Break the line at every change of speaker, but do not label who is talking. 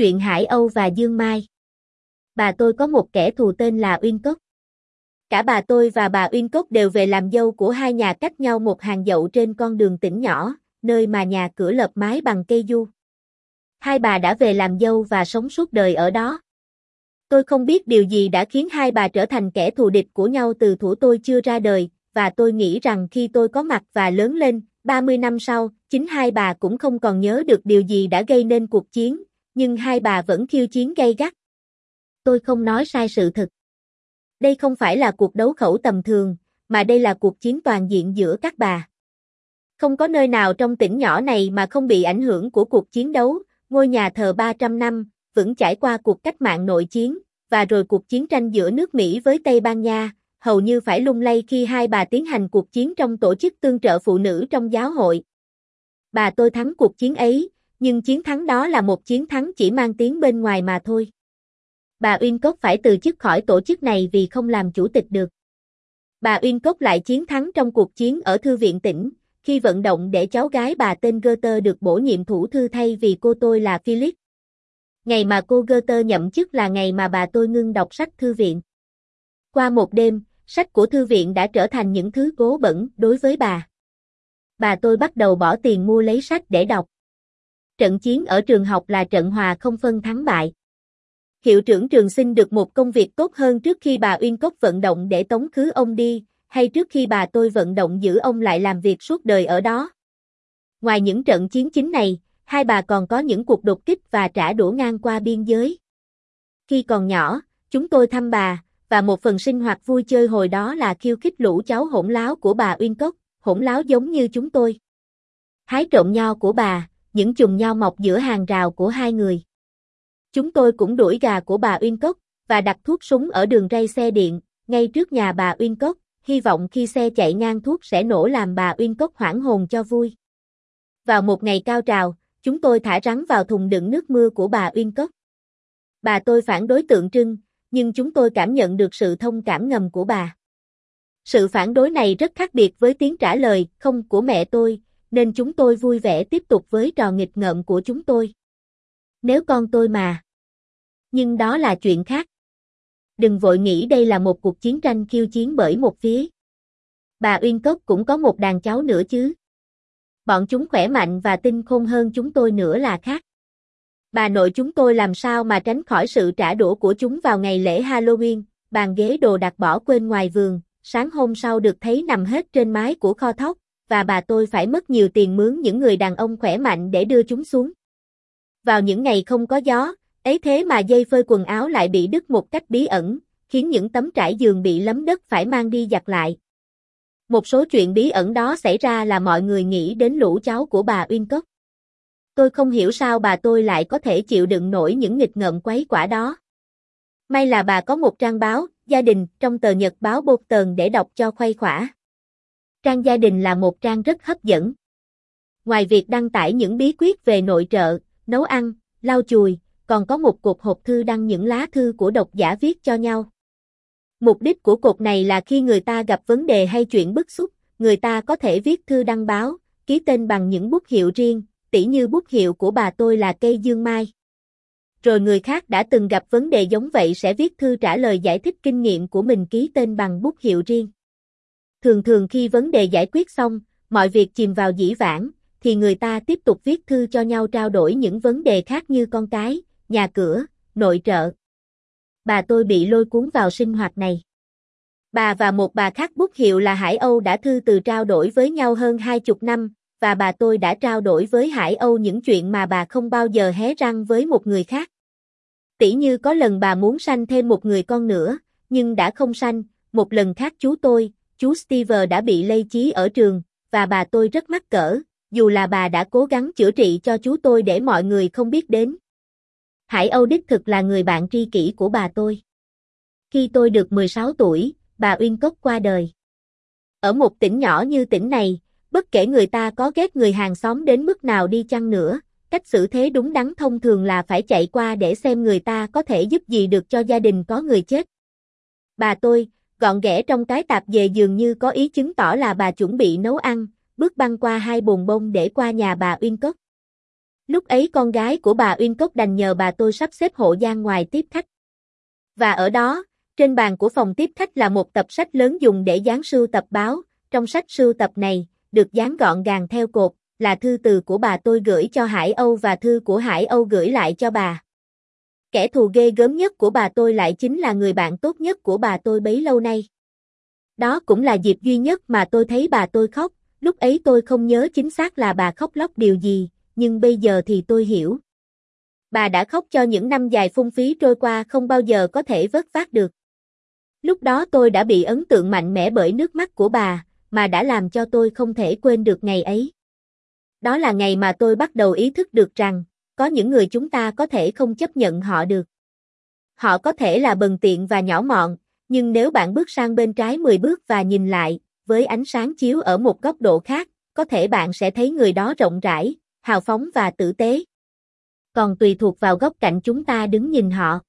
Truyện Hải Âu và Dương Mai Bà tôi có một kẻ thù tên là Uyên Cốc. Cả bà tôi và bà Uyên Cốc đều về làm dâu của hai nhà cách nhau một hàng dậu trên con đường tỉnh nhỏ, nơi mà nhà cửa lợp mái bằng cây du. Hai bà đã về làm dâu và sống suốt đời ở đó. Tôi không biết điều gì đã khiến hai bà trở thành kẻ thù địch của nhau từ thủ tôi chưa ra đời, và tôi nghĩ rằng khi tôi có mặt và lớn lên, 30 năm sau, chính hai bà cũng không còn nhớ được điều gì đã gây nên cuộc chiến, nhưng hai bà vẫn khiêu chiến gay gắt. Tôi không nói sai sự thật. Đây không phải là cuộc đấu khẩu tầm thường, mà đây là cuộc chiến toàn diện giữa các bà. Không có nơi nào trong tỉnh nhỏ này mà không bị ảnh hưởng của cuộc chiến đấu, ngôi nhà thờ 300 năm, vẫn trải qua cuộc cách mạng nội chiến, và rồi cuộc chiến tranh giữa nước Mỹ với Tây Ban Nha, hầu như phải lung lay khi hai bà tiến hành cuộc chiến trong tổ chức tương trợ phụ nữ trong giáo hội. Bà tôi thắng cuộc chiến ấy, nhưng chiến thắng đó là một chiến thắng chỉ mang tiếng bên ngoài mà thôi. Bà Uyên Cốc phải từ chức khỏi tổ chức này vì không làm chủ tịch được. Bà Uyên Cốc lại chiến thắng trong cuộc chiến ở Thư viện tỉnh, khi vận động để cháu gái bà tên Goethe được bổ nhiệm thủ thư thay vì cô tôi là Philip. Ngày mà cô Goethe nhậm chức là ngày mà bà tôi ngưng đọc sách thư viện. Qua một đêm, sách của thư viện đã trở thành những thứ cố bẩn đối với bà. Bà tôi bắt đầu bỏ tiền mua lấy sách để đọc. Trận chiến ở trường học là trận hòa không phân thắng bại. Hiệu trưởng trường xin được một công việc tốt hơn trước khi bà Uyên Cốc vận động để tống khứ ông đi, hay trước khi bà tôi vận động giữ ông lại làm việc suốt đời ở đó. Ngoài những trận chiến chính này, hai bà còn có những cuộc đột kích và trả đũa ngang qua biên giới. Khi còn nhỏ, chúng tôi thăm bà, và một phần sinh hoạt vui chơi hồi đó là khiêu khích lũ cháu hỗn láo của bà Uyên Cốc, hỗn láo giống như chúng tôi. Hái trộm nho của bà, những chùm nho mọc giữa hàng rào của hai người. Chúng tôi cũng đuổi gà của bà Uyên Cốc, và đặt thuốc súng ở đường ray xe điện, ngay trước nhà bà Uyên Cốc, hy vọng khi xe chạy ngang thuốc sẽ nổ làm bà Uyên Cốc hoảng hồn cho vui. Vào một ngày cao trào, chúng tôi thả rắn vào thùng đựng nước mưa của bà Uyên Cốc. Bà tôi phản đối tượng trưng, nhưng chúng tôi cảm nhận được sự thông cảm ngầm của bà. Sự phản đối này rất khác biệt với tiếng trả lời không của mẹ tôi, nên chúng tôi vui vẻ tiếp tục với trò nghịch ngợm của chúng tôi. Nếu con tôi mà. Nhưng đó là chuyện khác. Đừng vội nghĩ đây là một cuộc chiến tranh khiêu chiến bởi một phía. Bà Uyên Cốc cũng có một đàn cháu nữa chứ. Bọn chúng khỏe mạnh và tinh khôn hơn chúng tôi nữa là khác. Bà nội chúng tôi làm sao mà tránh khỏi sự trả đũa của chúng vào ngày lễ Halloween, bàn ghế đồ đặt bỏ quên ngoài vườn, sáng hôm sau được thấy nằm hết trên mái của kho thóc, và bà tôi phải mất nhiều tiền mướn những người đàn ông khỏe mạnh để đưa chúng xuống. Vào những ngày không có gió, ấy thế mà dây phơi quần áo lại bị đứt một cách bí ẩn, khiến những tấm trải giường bị lấm đất phải mang đi giặt lại. Một số chuyện bí ẩn đó xảy ra là mọi người nghĩ đến lũ cháu của bà Uyên Cốc. Tôi không hiểu sao bà tôi lại có thể chịu đựng nổi những nghịch ngợm quấy quả đó. May là bà có một trang báo, gia đình, trong tờ nhật báo bột tờn để đọc cho khuây khỏa. Trang gia đình là một trang rất hấp dẫn. Ngoài việc đăng tải những bí quyết về nội trợ, nấu ăn, lau chùi, còn có một cột hộp thư đăng những lá thư của độc giả viết cho nhau. Mục đích của cột này là khi người ta gặp vấn đề hay chuyện bức xúc, người ta có thể viết thư đăng báo, ký tên bằng những bút hiệu riêng, tỉ như bút hiệu của bà tôi là cây dương mai. Rồi người khác đã từng gặp vấn đề giống vậy sẽ viết thư trả lời giải thích kinh nghiệm của mình ký tên bằng bút hiệu riêng. Thường thường khi vấn đề giải quyết xong, mọi việc chìm vào dĩ vãng, thì người ta tiếp tục viết thư cho nhau trao đổi những vấn đề khác như con cái, nhà cửa, nội trợ. Bà tôi bị lôi cuốn vào sinh hoạt này. Bà và một bà khác bút hiệu là Hải Âu đã thư từ trao đổi với nhau hơn hai chục năm, và bà tôi đã trao đổi với Hải Âu những chuyện mà bà không bao giờ hé răng với một người khác. Tỷ như có lần bà muốn sanh thêm một người con nữa, nhưng đã không sanh, một lần khác chú tôi, chú Steve đã bị lây chí ở trường, và bà tôi rất mắc cỡ, dù là bà đã cố gắng chữa trị cho chú tôi để mọi người không biết đến. Hải Âu đích thực là người bạn tri kỷ của bà tôi. Khi tôi được 16 tuổi, bà Uyên Cốc qua đời. Ở một tỉnh nhỏ như tỉnh này, bất kể người ta có ghét người hàng xóm đến mức nào đi chăng nữa, cách xử thế đúng đắn thông thường là phải chạy qua để xem người ta có thể giúp gì được cho gia đình có người chết. Bà tôi, gọn ghẽ trong cái tạp về dường như có ý chứng tỏ là bà chuẩn bị nấu ăn, bước băng qua hai bồn bông để qua nhà bà Uyên Cốc. Lúc ấy con gái của bà Uyên Cốc đành nhờ bà tôi sắp xếp hộ gian ngoài tiếp khách. Và ở đó, trên bàn của phòng tiếp khách là một tập sách lớn dùng để dán sưu tập báo, trong sách sưu tập này, được dán gọn gàng theo cột, là thư từ của bà tôi gửi cho Hải Âu và thư của Hải Âu gửi lại cho bà. Kẻ thù ghê gớm nhất của bà tôi lại chính là người bạn tốt nhất của bà tôi bấy lâu nay. Đó cũng là dịp duy nhất mà tôi thấy bà tôi khóc, lúc ấy tôi không nhớ chính xác là bà khóc lóc điều gì, nhưng bây giờ thì tôi hiểu. Bà đã khóc cho những năm dài phung phí trôi qua không bao giờ có thể vớt vát được. Lúc đó tôi đã bị ấn tượng mạnh mẽ bởi nước mắt của bà, mà đã làm cho tôi không thể quên được ngày ấy. Đó là ngày mà tôi bắt đầu ý thức được rằng, có những người chúng ta có thể không chấp nhận họ được. Họ có thể là bần tiện và nhỏ mọn, nhưng nếu bạn bước sang bên trái 10 bước và nhìn lại, với ánh sáng chiếu ở một góc độ khác, có thể bạn sẽ thấy người đó rộng rãi, hào phóng và tử tế. Còn tùy thuộc vào góc cạnh chúng ta đứng nhìn họ.